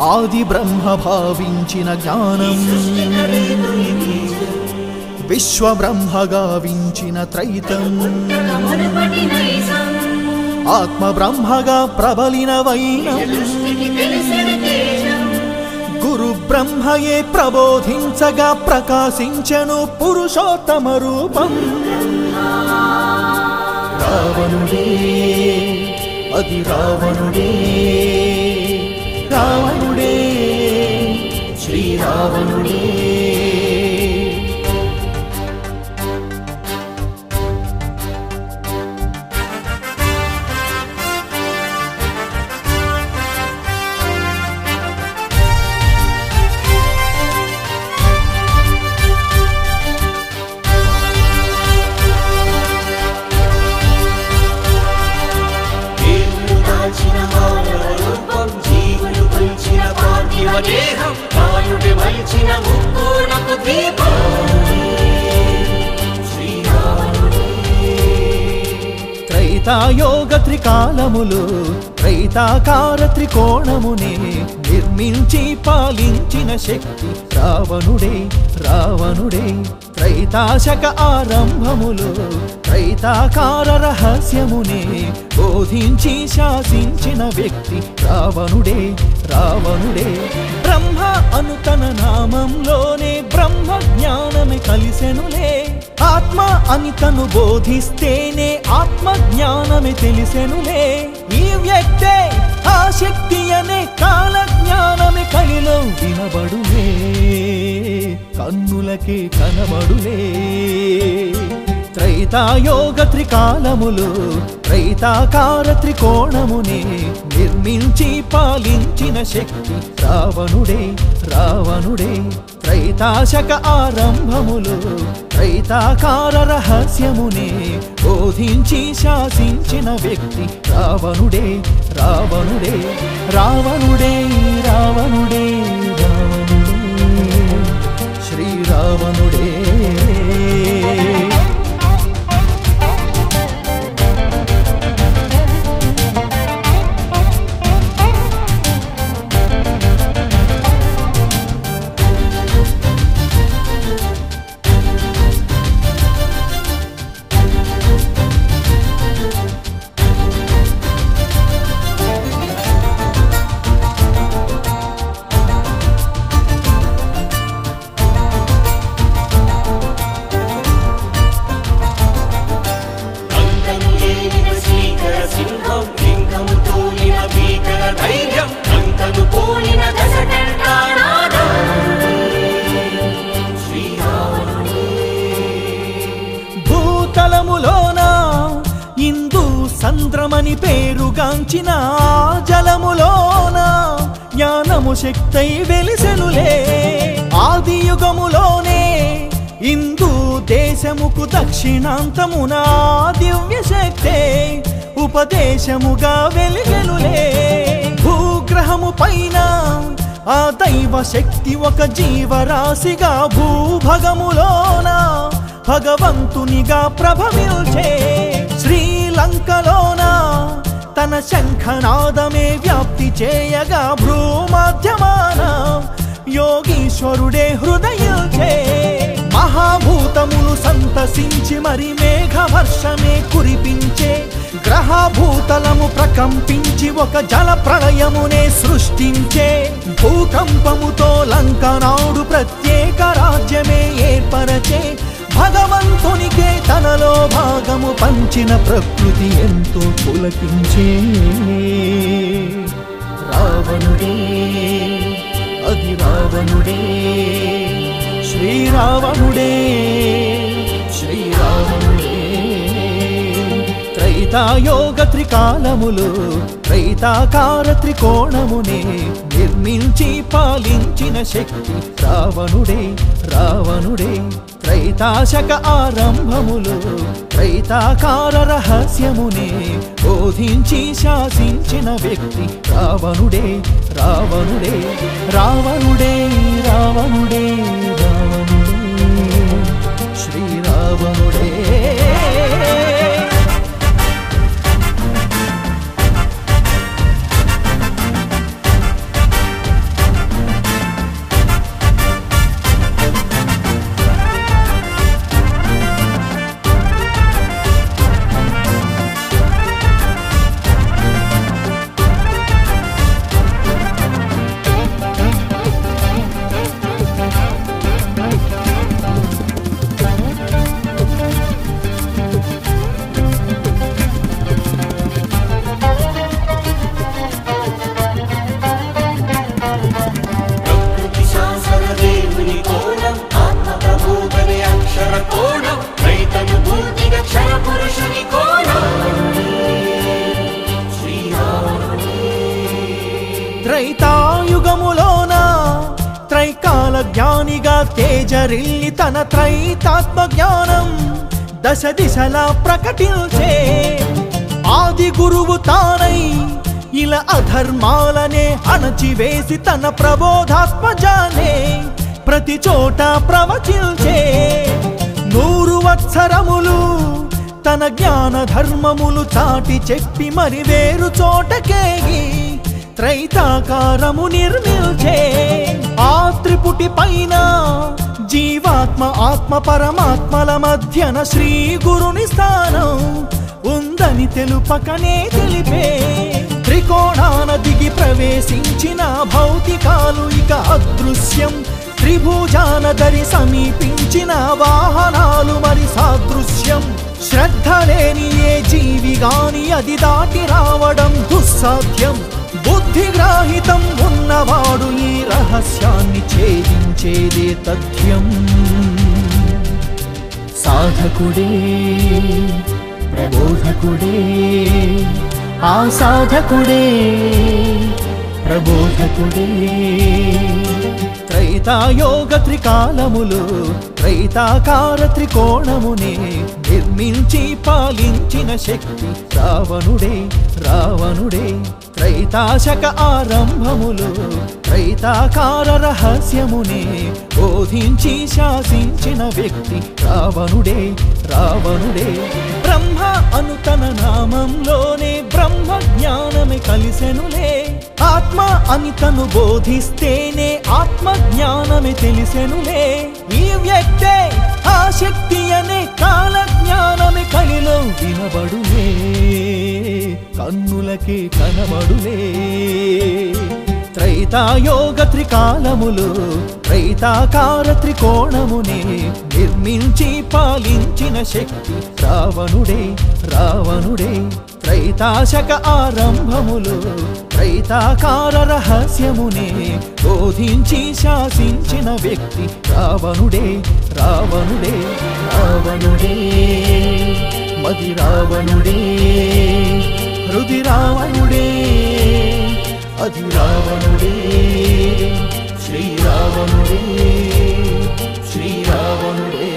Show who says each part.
Speaker 1: ఆది బ్రహ్మ భావించిన జ్ఞానం. విశ్వ బ్రహ్మ గావించిన త్రైతం. ఆత్మ బ్రహ్మగా ప్రబలిన వైనం. గురు బ్రహ్మయే ప్రబోధించగా ప్రకాశించను పురుషోత్తమ రూపం. రావణుడే అది రావణుడే.
Speaker 2: పార్థివ దేహం మలిచిన ముక్కోణపు దీపం.
Speaker 1: త్రైతాయోగ త్రికాలములు త్రైతాకార త్రికోణమునే నిర్మించి పాలించిన శక్తి రావణుడే రావణుడే. త్రైతాశక ఆరంభములు త్రైతాకార రహస్యమునే బోధించి శాసించిన వ్యక్తి రావణుడే రావణుడే. బ్రహ్మ అను తన నామంలోనే బ్రహ్మ జ్ఞానమే కలిసెనులే. ఆత్మ అని తను బోధిస్తేనే ఆత్మ జ్ఞానమే తెలిసెనులే. ఈ వ్యక్తే ఆ శక్తి అనే కాల జ్ఞానమే కలిలో వినబడులే. కన్నులకి కనబడులే. త్రైతాయోగ త్రికాలములు త్రైతాకార త్రికోణమునే నిర్మించి పాలించిన శక్తి రావణుడే రావణుడే. రైతాశక ఆరంభములు రైతాకార రహస్యమునే బోధించి శాసించిన వ్యక్తి రావణుడే రావణుడే రావణుడే రావణుడే రావణుడే. శ్రీరావణుడే సంద్రమని పేరుగాంచిన జలములోన జ్ఞానము శక్తై వెలిసెనులే. ఆది యుగములోనే ఇందు దేశముకు దక్షిణాంతమున దివ్య శక్తే ఉపదేశముగా వెలిగెనులే. భూగ్రహము పైన ఆ దైవ శక్తి ఒక జీవరాశిగా భూభగములోన భగవంతునిగా ప్రభవిల్చే లంకలోన? తన శంఖనాదమే వ్యాప్తి చేయగా భ్రూమాధ్యమాన యోగీశ్వరుడే హృదయించే. మహాభూతములు సంతసించి మరి మేఘవర్షమే కురిపించే. గ్రహభూతలము ప్రకంపించి ఒక జల ప్రళయమునే సృష్టించే. భూకంపముతో లంకనాడు ప్రత్యేక రాజ్యమే ఏర్పరచే. భగవంతునికే తనలో భాగము పంచిన ప్రకృతి ఎంతో పులకించే. రావణుడే అది రావణుడే శ్రీరావణుడే శ్రీరావణుడే. త్రైతాయోగ త్రికాలములు త్రైతాకార త్రికోణమునే నిర్మించి పాలించిన శక్తి రావణుడే రావణుడే. రైతాశక ఆరంభములు రైతాకార రహస్యమునే బోధించి శాసించిన వ్యక్తి రావణుడే రావణుడే రావణుడే రావణుడే రావణుడే శ్రీరావణుడే. తేజరిల్లి తన త్రైతాత్మ జ్ఞానం దశ దిశలా ప్రకటించే ఆది గురువు తానై ఇలా అధర్మాలనే అణచివేసి తన ప్రబోధాత్మజానే ప్రతి చోట ప్రవచించే నూరు వత్సరములు తన జ్ఞాన ధర్మములు చాటి చెప్పి మరి వేరు చోటకేగి త్రైతాకారము నిర్మిల్చే ఆ త్రిపుటి పైన జీవాత్మ ఆత్మ పరమాత్మల మధ్యన శ్రీ గురుని స్థానం ఉందని తెలుపకనే తెలిపే. త్రికోణాన దిగి ప్రవేశించిన భౌతికాలు ఇక అదృశ్యం. త్రిభుజాన దరి సమీపించిన వాహనాలు మరి గాని అది దాటి రావడం దుస్సాధ్యం. బుద్ధిగ్రాహితం ఉన్నవాడు ఈ రహస్యాన్ని ఛేదించేదే తథ్యం. సాధకుడే ప్రబోధకుడే ఆ సాధకుడే ప్రబోధకుడే త్రైతాయోగ త్రికాలములు త్రైతాకార త్రికోణమునే నిర్మించి పాలించిన శక్తి రావణుడే రావణుడే. త్రైతాశక ఆరంభములు త్రైతాకార రహస్యమునే బోధించి శాసించిన వ్యక్తి రావణుడే రావణుడే. బ్రహ్మ అను కలిసెనులే. ఆత్మ అని తను బోధిస్తేనే ఆత్మ జ్ఞానమే తెలిసెనులే. ఈ వ్యక్తే ఆ శక్తి అనే కాల జ్ఞానమే కలిలో వినబడులే. కన్నులకే కనబడులే. త్రైతాయోగ త్రికాలములు త్రైతాకార త్రికోణమునే నిర్మించి పాలించిన శక్తి రావణుడే రావణుడే. రైతాశక ఆరంభములు రైతాకార రహస్యమునే బోధించి శాసించిన వ్యక్తి రావణుడే రావణుడే రావణుడే మది రావణుడే హృది రావణుడే అది రావణుడే శ్రీరావణుడే శ్రీరావణుడే